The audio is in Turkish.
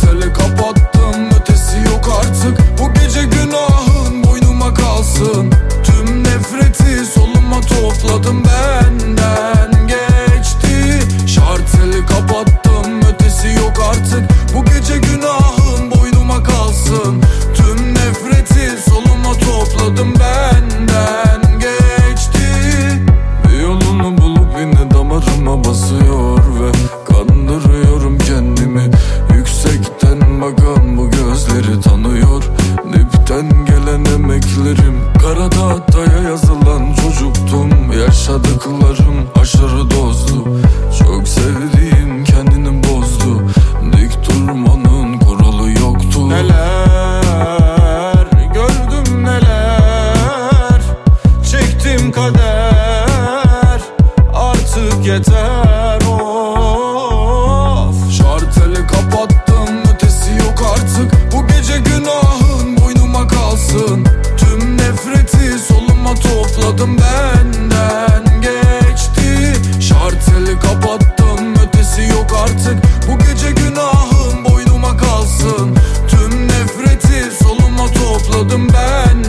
Tele kapattım ötesi yok artık. Bu gece günahın boynuma kalsın. Tüm nefreti soluma topladım benden. Geçti Şarteli kapattım ötesi yok artık. Bu gece günahın boynuma kalsın. Tüm nefreti soluma topladım ben. gözleri tanıyor. Dipten gelen emeklerim. Kara tahtaya yazılan çocuktum. Yaşadıklarım aşırı dozdu. Çok sevdiğim kendini bozdu. Dik durmanın kuralı yoktu. Neler? Gördüm neler? Çektim kader. Artık yeter. topladım ben.